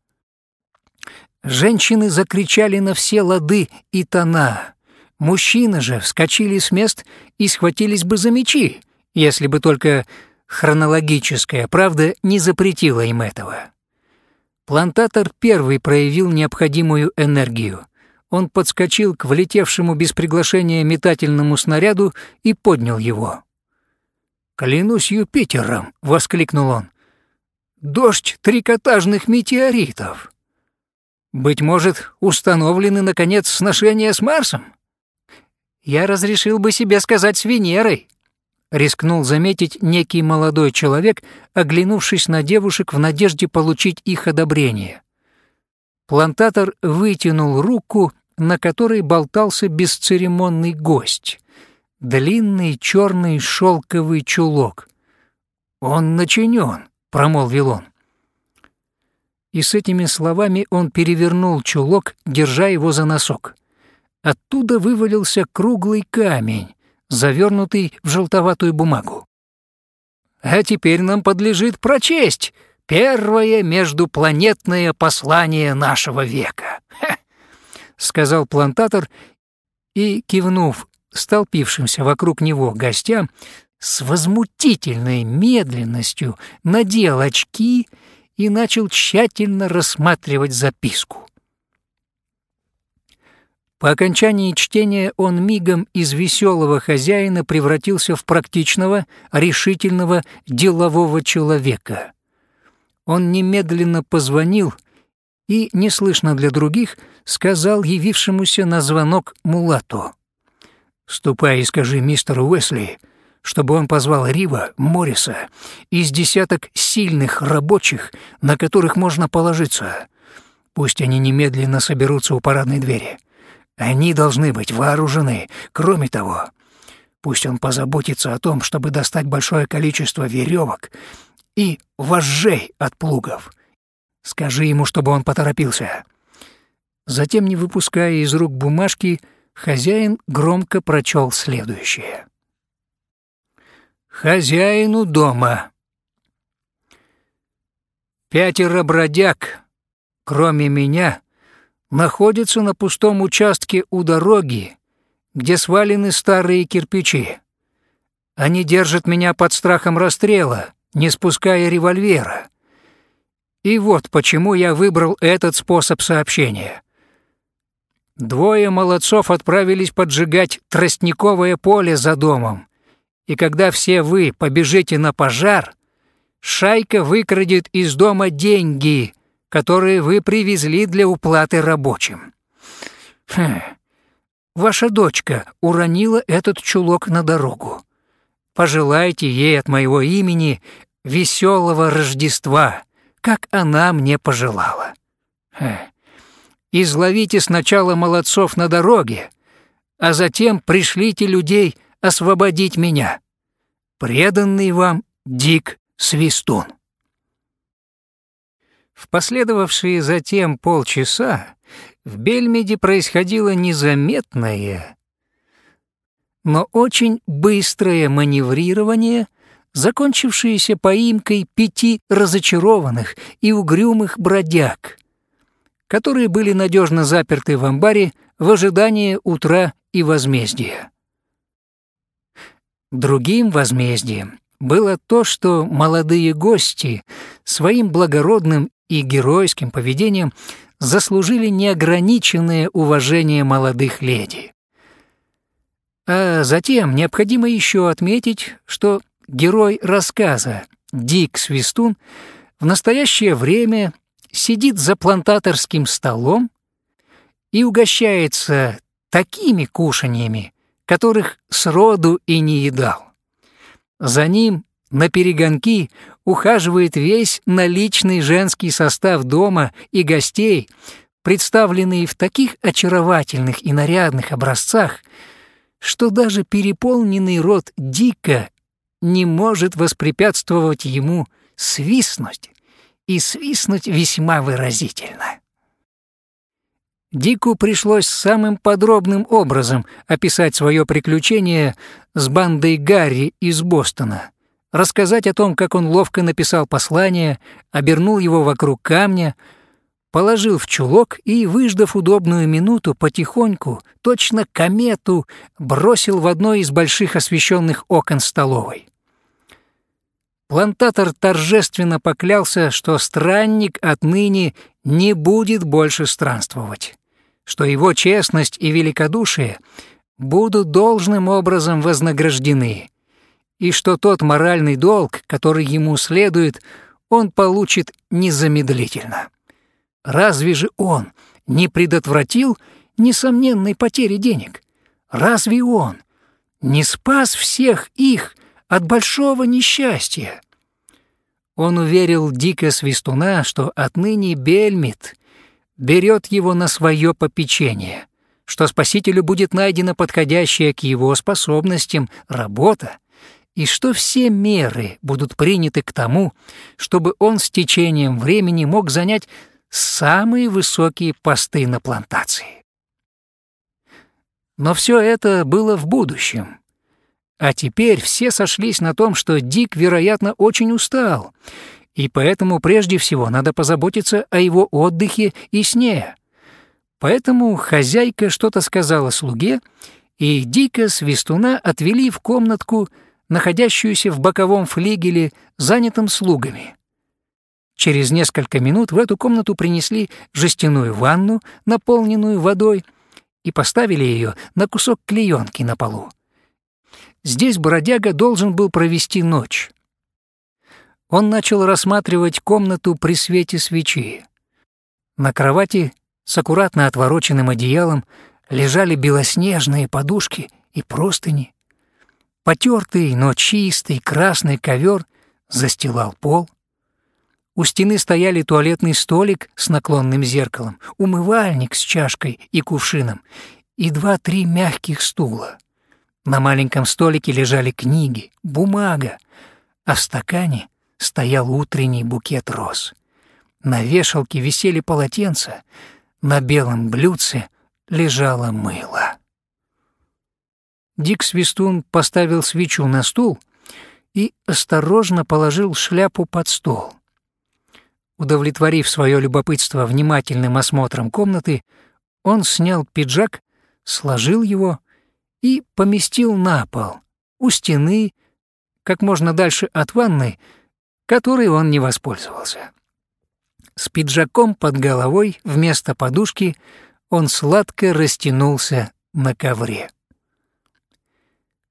Женщины закричали на все лады и тона. Мужчины же вскочили с мест и схватились бы за мечи, если бы только хронологическая правда не запретила им этого. Плантатор первый проявил необходимую энергию. Он подскочил к влетевшему без приглашения метательному снаряду и поднял его. «Клянусь Юпитером!» — воскликнул он. «Дождь трикотажных метеоритов!» «Быть может, установлены, наконец, сношения с Марсом?» «Я разрешил бы себе сказать с Венерой», — рискнул заметить некий молодой человек, оглянувшись на девушек в надежде получить их одобрение. Плантатор вытянул руку на которой болтался бесцеремонный гость. Длинный черный шелковый чулок. «Он начинен», — промолвил он. И с этими словами он перевернул чулок, держа его за носок. Оттуда вывалился круглый камень, завернутый в желтоватую бумагу. «А теперь нам подлежит прочесть первое междупланетное послание нашего века». Сказал плантатор и, кивнув столпившимся вокруг него гостям, с возмутительной медленностью надел очки и начал тщательно рассматривать записку. По окончании чтения он мигом из веселого хозяина превратился в практичного, решительного, делового человека. Он немедленно позвонил и, неслышно для других, сказал явившемуся на звонок Мулату. «Ступай и скажи мистеру Уэсли, чтобы он позвал Рива, Морриса, из десяток сильных рабочих, на которых можно положиться. Пусть они немедленно соберутся у парадной двери. Они должны быть вооружены. Кроме того, пусть он позаботится о том, чтобы достать большое количество веревок и вожжей от плугов» Скажи ему, чтобы он поторопился». Затем, не выпуская из рук бумажки, хозяин громко прочел следующее. «Хозяину дома. Пятеро бродяг, кроме меня, находятся на пустом участке у дороги, где свалены старые кирпичи. Они держат меня под страхом расстрела, не спуская револьвера. И вот почему я выбрал этот способ сообщения. Двое молодцов отправились поджигать тростниковое поле за домом, и когда все вы побежите на пожар, шайка выкрадет из дома деньги, которые вы привезли для уплаты рабочим. Хм. Ваша дочка уронила этот чулок на дорогу. Пожелайте ей от моего имени веселого Рождества — как она мне пожелала. Изловите сначала молодцов на дороге, а затем пришлите людей освободить меня. Преданный вам Дик Свистун. В последовавшие затем полчаса в Бельмеде происходило незаметное, но очень быстрое маневрирование закончившиеся поимкой пяти разочарованных и угрюмых бродяг, которые были надежно заперты в амбаре в ожидании утра и возмездия. Другим возмездием было то, что молодые гости своим благородным и геройским поведением заслужили неограниченное уважение молодых леди. А затем необходимо еще отметить, что герой рассказа Дик Свистун в настоящее время сидит за плантаторским столом и угощается такими кушаньями, которых сроду и не едал. За ним на перегонки ухаживает весь наличный женский состав дома и гостей, представленные в таких очаровательных и нарядных образцах, что даже переполненный рот Дика не может воспрепятствовать ему свистнуть, и свистнуть весьма выразительно. Дику пришлось самым подробным образом описать свое приключение с бандой Гарри из Бостона, рассказать о том, как он ловко написал послание, обернул его вокруг камня, положил в чулок и, выждав удобную минуту, потихоньку, точно комету, бросил в одно из больших освещенных окон столовой. Плантатор торжественно поклялся, что странник отныне не будет больше странствовать, что его честность и великодушие будут должным образом вознаграждены, и что тот моральный долг, который ему следует, он получит незамедлительно. Разве же он не предотвратил несомненной потери денег? Разве он не спас всех их от большого несчастья? Он уверил Дика Свистуна, что отныне Бельмит берет его на свое попечение, что спасителю будет найдена подходящая к его способностям работа, и что все меры будут приняты к тому, чтобы он с течением времени мог занять самые высокие посты на плантации. Но все это было в будущем. А теперь все сошлись на том, что Дик, вероятно, очень устал, и поэтому прежде всего надо позаботиться о его отдыхе и сне. Поэтому хозяйка что-то сказала слуге, и Дика Свистуна отвели в комнатку, находящуюся в боковом флигеле, занятым слугами. Через несколько минут в эту комнату принесли жестяную ванну, наполненную водой, и поставили ее на кусок клеенки на полу. Здесь бродяга должен был провести ночь. Он начал рассматривать комнату при свете свечи. На кровати с аккуратно отвороченным одеялом лежали белоснежные подушки и простыни. Потертый, но чистый красный ковер застилал пол. У стены стояли туалетный столик с наклонным зеркалом, умывальник с чашкой и кувшином и два-три мягких стула. На маленьком столике лежали книги, бумага, а в стакане стоял утренний букет роз. На вешалке висели полотенца, на белом блюдце лежало мыло. Дик Свистун поставил свечу на стул и осторожно положил шляпу под стол. Удовлетворив свое любопытство внимательным осмотром комнаты, он снял пиджак, сложил его и поместил на пол, у стены, как можно дальше от ванны, которой он не воспользовался. С пиджаком под головой вместо подушки он сладко растянулся на ковре.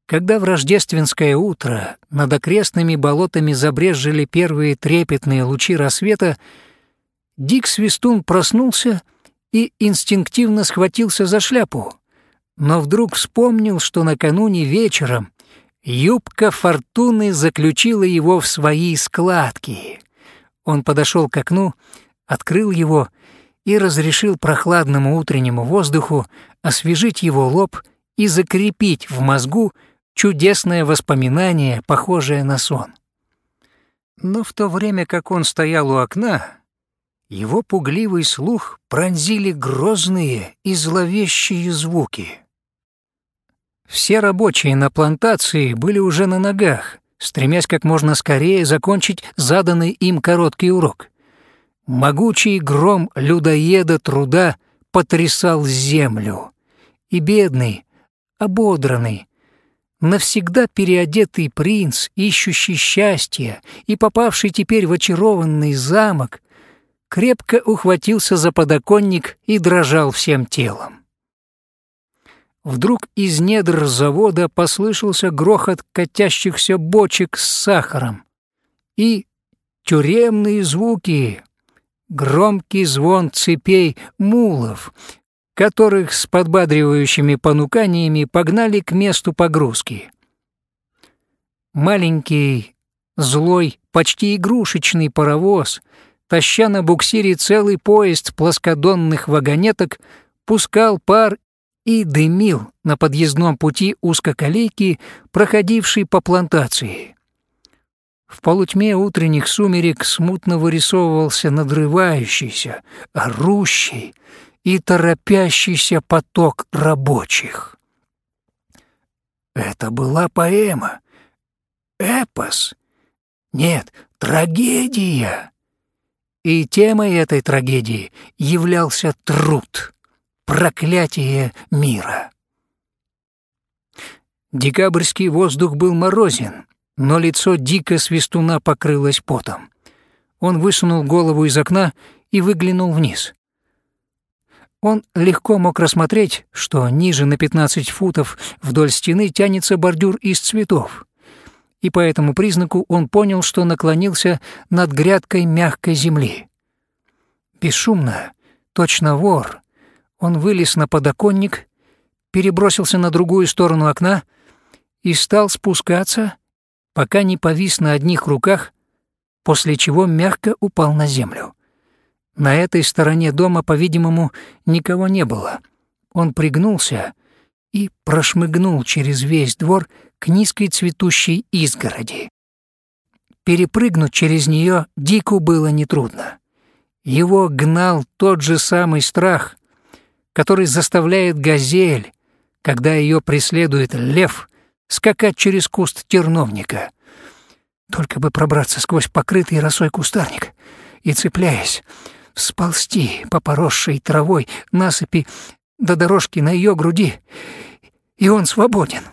Когда в рождественское утро над окрестными болотами забрезжили первые трепетные лучи рассвета, Дик Свистун проснулся и инстинктивно схватился за шляпу, но вдруг вспомнил, что накануне вечером юбка Фортуны заключила его в свои складки. Он подошел к окну, открыл его и разрешил прохладному утреннему воздуху освежить его лоб и закрепить в мозгу чудесное воспоминание, похожее на сон. Но в то время, как он стоял у окна, его пугливый слух пронзили грозные и зловещие звуки. Все рабочие на плантации были уже на ногах, стремясь как можно скорее закончить заданный им короткий урок. Могучий гром людоеда труда потрясал землю, и бедный, ободранный, навсегда переодетый принц, ищущий счастья и попавший теперь в очарованный замок, крепко ухватился за подоконник и дрожал всем телом. Вдруг из недр завода послышался грохот катящихся бочек с сахаром и тюремные звуки, громкий звон цепей мулов, которых с подбадривающими понуканиями погнали к месту погрузки. Маленький, злой, почти игрушечный паровоз, таща на буксире целый поезд плоскодонных вагонеток, пускал пар и дымил на подъездном пути узкоколейки, проходившей по плантации. В полутьме утренних сумерек смутно вырисовывался надрывающийся, орущий и торопящийся поток рабочих. Это была поэма, эпос, нет, трагедия. И темой этой трагедии являлся труд проклятие мира. Декабрьский воздух был морозен, но лицо дико свистуна покрылось потом. Он высунул голову из окна и выглянул вниз. Он легко мог рассмотреть, что ниже на 15 футов вдоль стены тянется бордюр из цветов, и по этому признаку он понял, что наклонился над грядкой мягкой земли. Бесшумно, точно вор, он вылез на подоконник, перебросился на другую сторону окна и стал спускаться, пока не повис на одних руках, после чего мягко упал на землю. На этой стороне дома, по-видимому, никого не было. Он пригнулся и прошмыгнул через весь двор к низкой цветущей изгороди. Перепрыгнуть через нее Дику было нетрудно. Его гнал тот же самый страх, который заставляет газель, когда ее преследует лев, скакать через куст терновника. Только бы пробраться сквозь покрытый росой кустарник и, цепляясь, сползти по поросшей травой насыпи до дорожки на ее груди, и он свободен.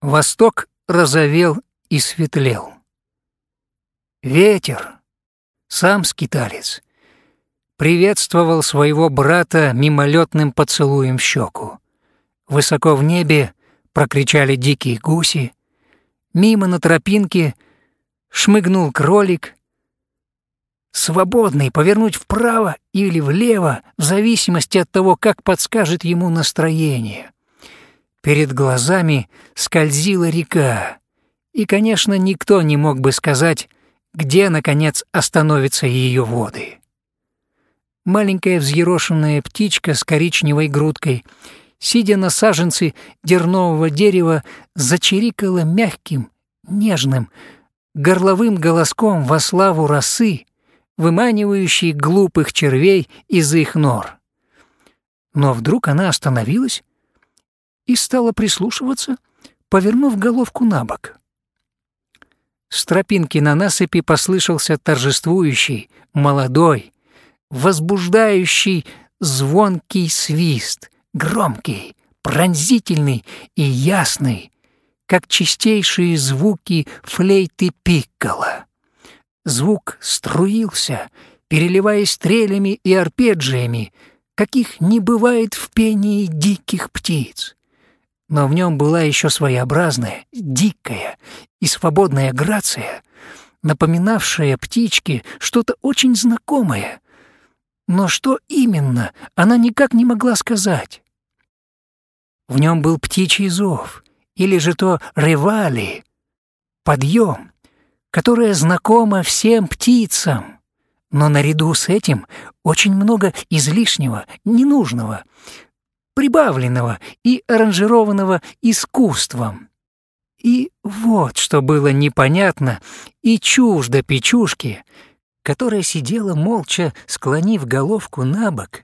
Восток розовел и светлел. Ветер, сам скиталец, приветствовал своего брата мимолетным поцелуем в щеку. Высоко в небе прокричали дикие гуси, мимо на тропинке шмыгнул кролик, свободный повернуть вправо или влево в зависимости от того, как подскажет ему настроение. Перед глазами скользила река, и, конечно, никто не мог бы сказать, где, наконец, остановятся ее воды маленькая взъерошенная птичка с коричневой грудкой, сидя на саженце дернового дерева, зачирикала мягким, нежным, горловым голоском во славу росы, выманивающей глупых червей из их нор. Но вдруг она остановилась и стала прислушиваться, повернув головку на бок. С тропинки на насыпи послышался торжествующий, молодой, возбуждающий звонкий свист, громкий, пронзительный и ясный, как чистейшие звуки флейты пиккола. Звук струился, переливаясь стрелями и арпеджиями, каких не бывает в пении диких птиц. Но в нем была еще своеобразная, дикая и свободная грация, напоминавшая птичке что-то очень знакомое — но что именно, она никак не могла сказать. В нем был птичий зов, или же то ревали, подъем, которое знакомо всем птицам, но наряду с этим очень много излишнего, ненужного, прибавленного и аранжированного искусством. И вот что было непонятно и чуждо печушке — которая сидела молча, склонив головку на бок,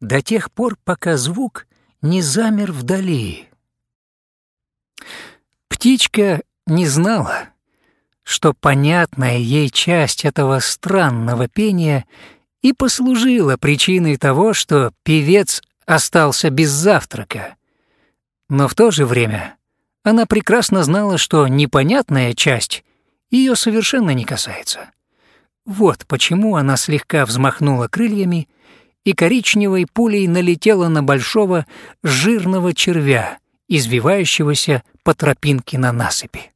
до тех пор, пока звук не замер вдали. Птичка не знала, что понятная ей часть этого странного пения и послужила причиной того, что певец остался без завтрака. Но в то же время она прекрасно знала, что непонятная часть ее совершенно не касается. Вот почему она слегка взмахнула крыльями и коричневой пулей налетела на большого жирного червя, извивающегося по тропинке на насыпи.